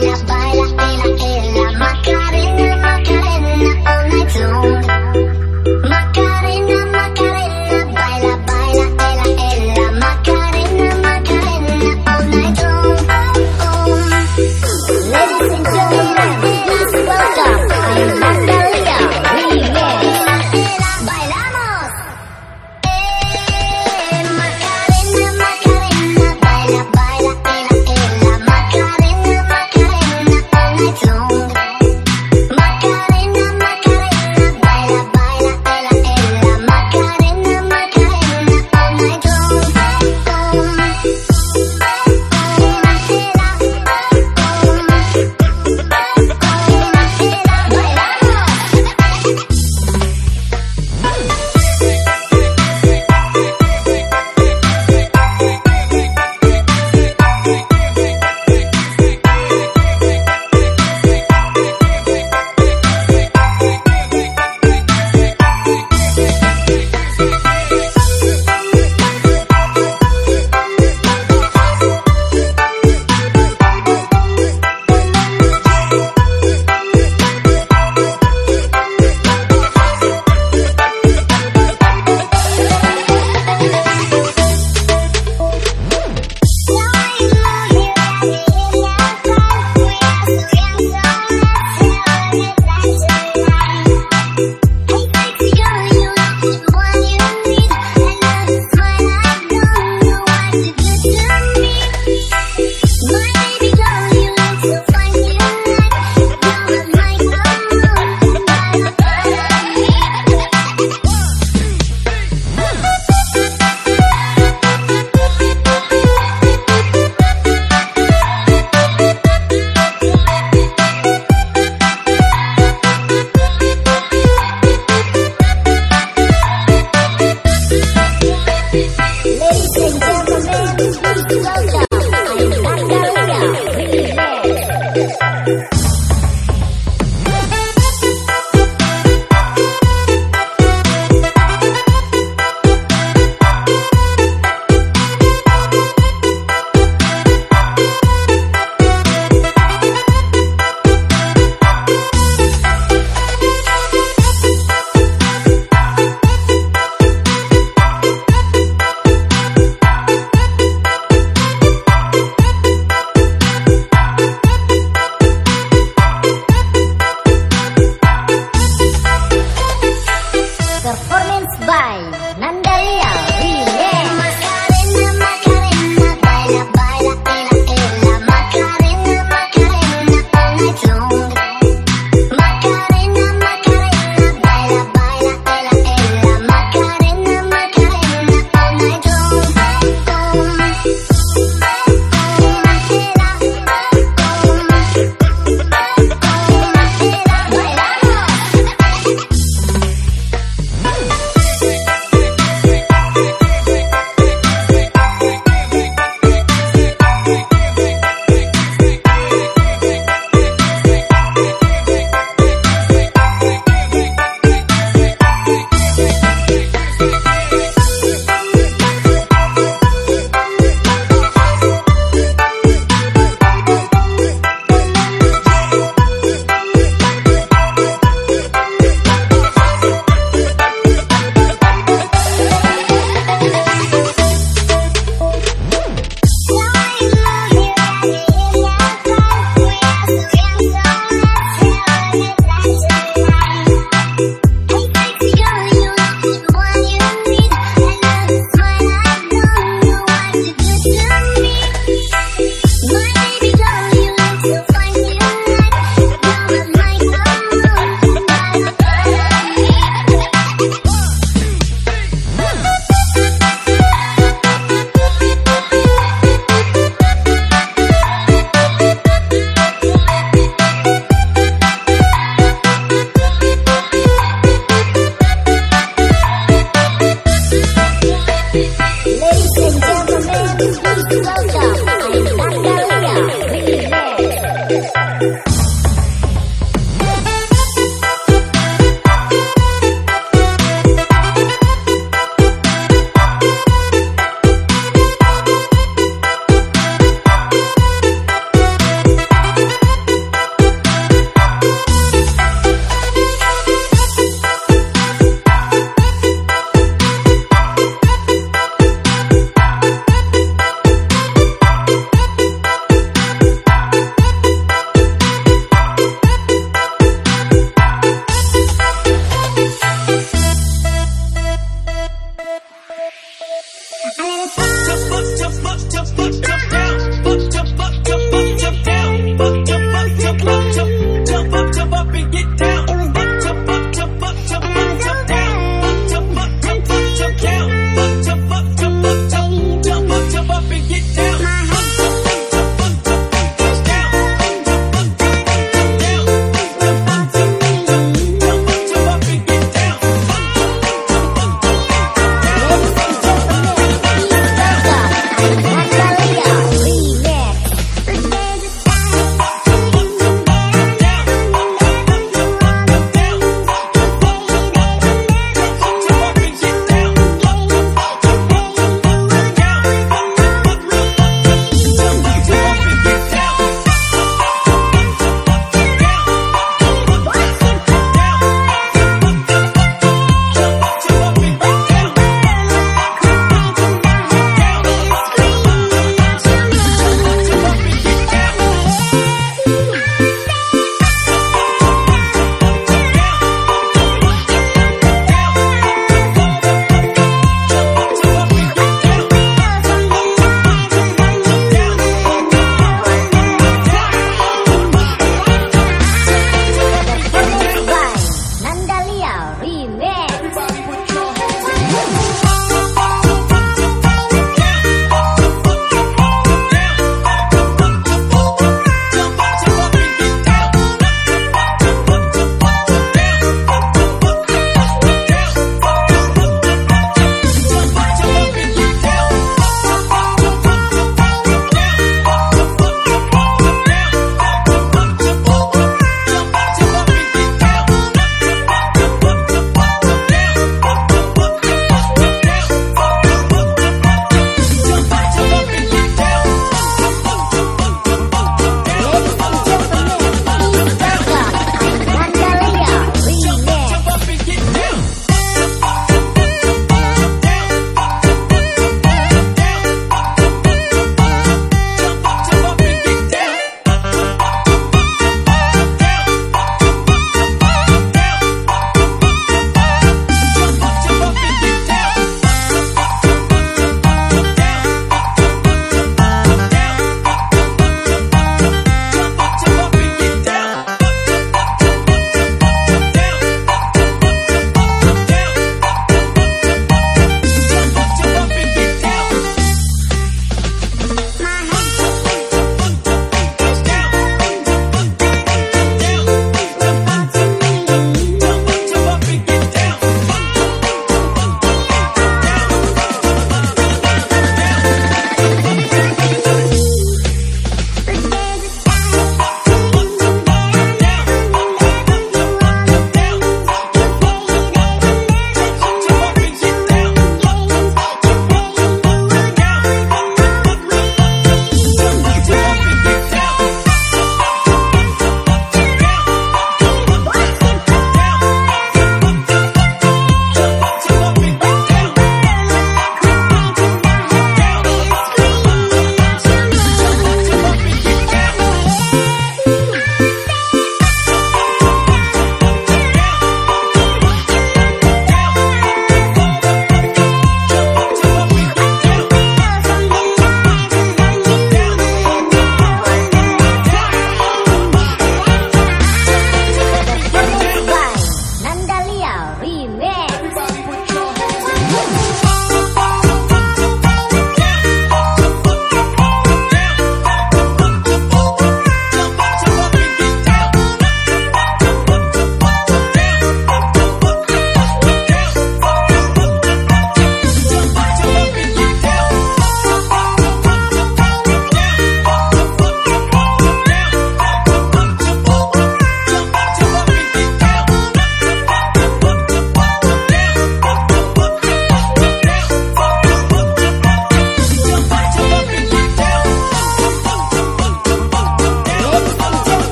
baila, baila, baila, baila.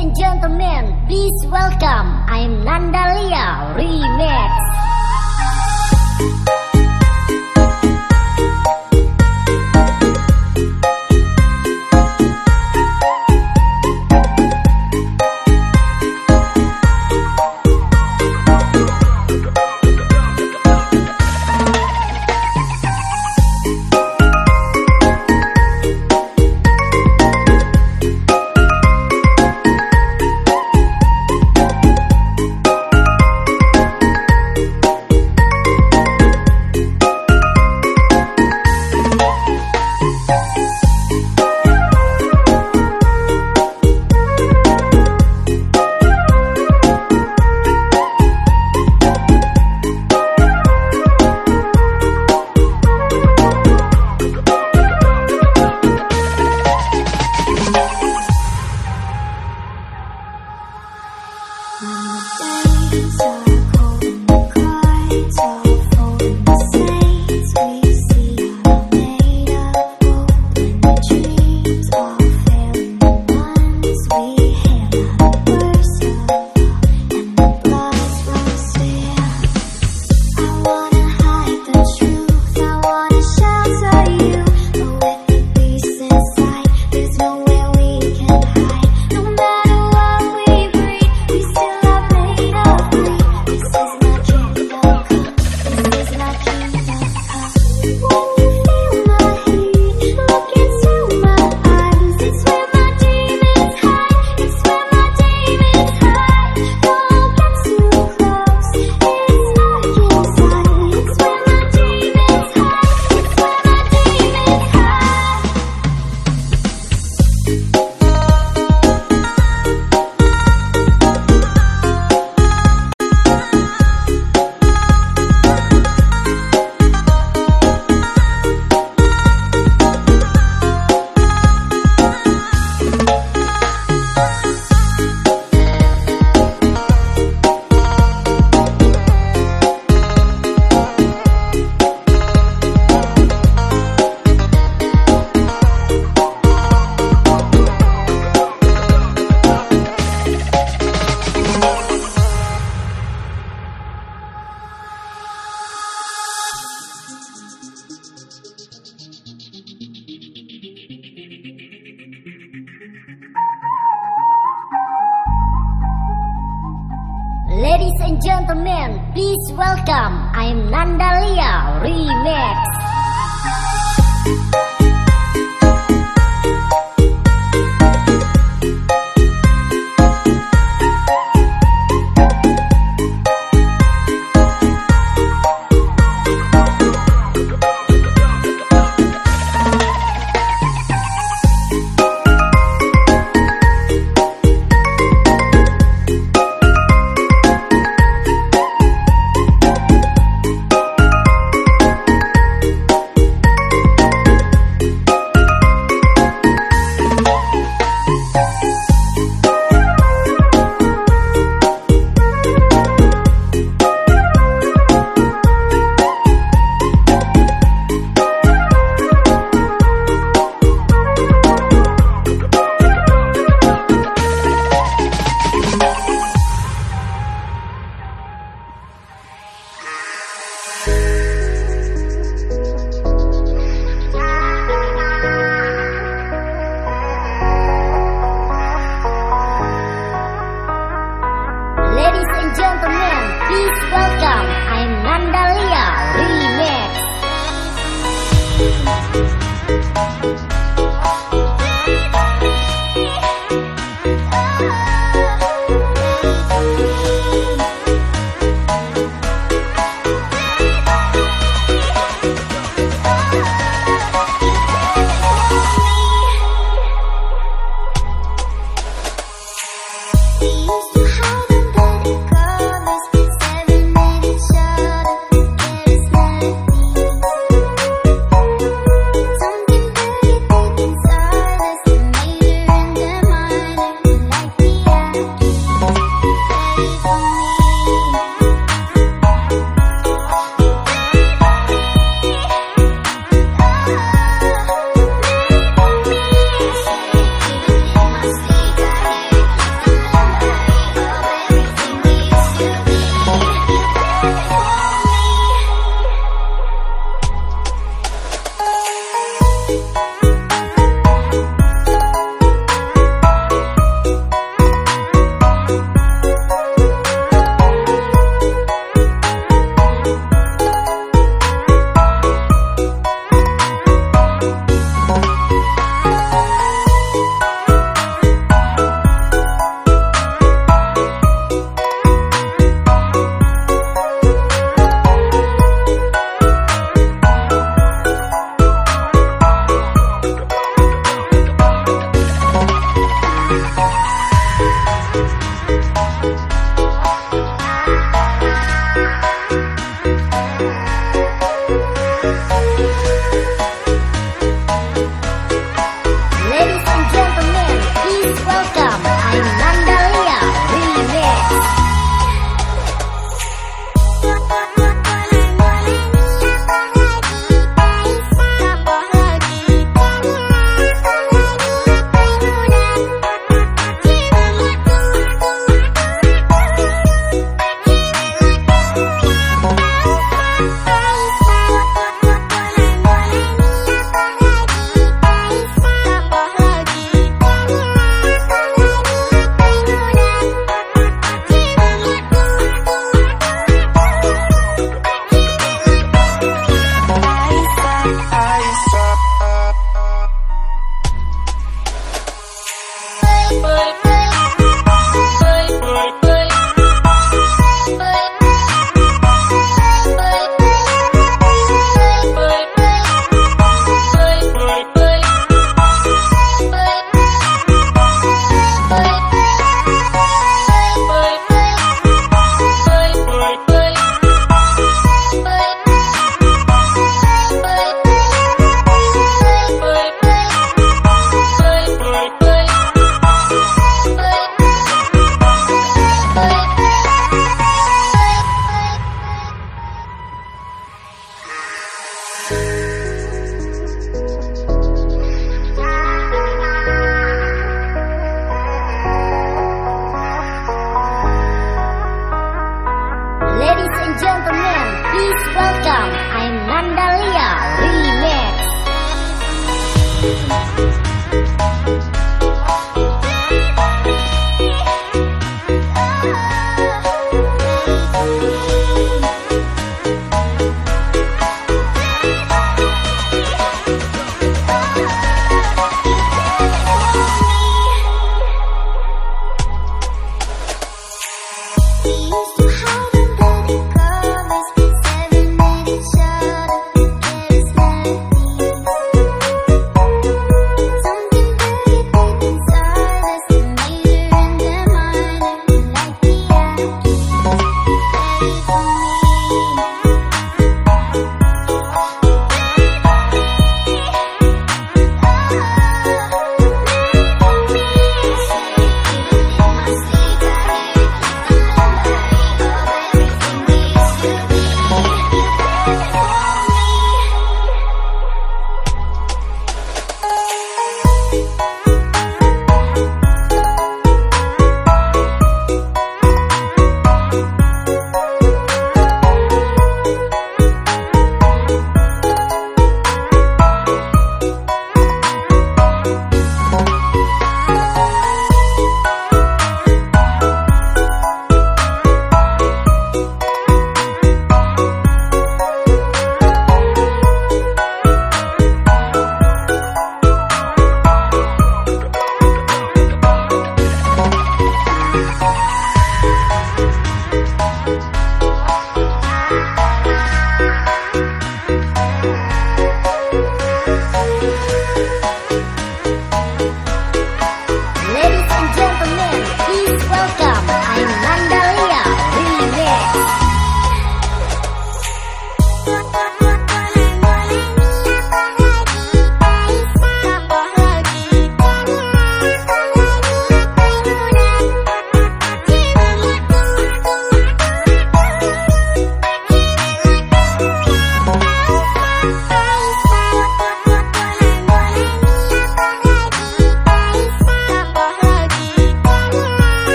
And gentlemen, please welcome I'm Nandalia Remix.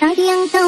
当叮咚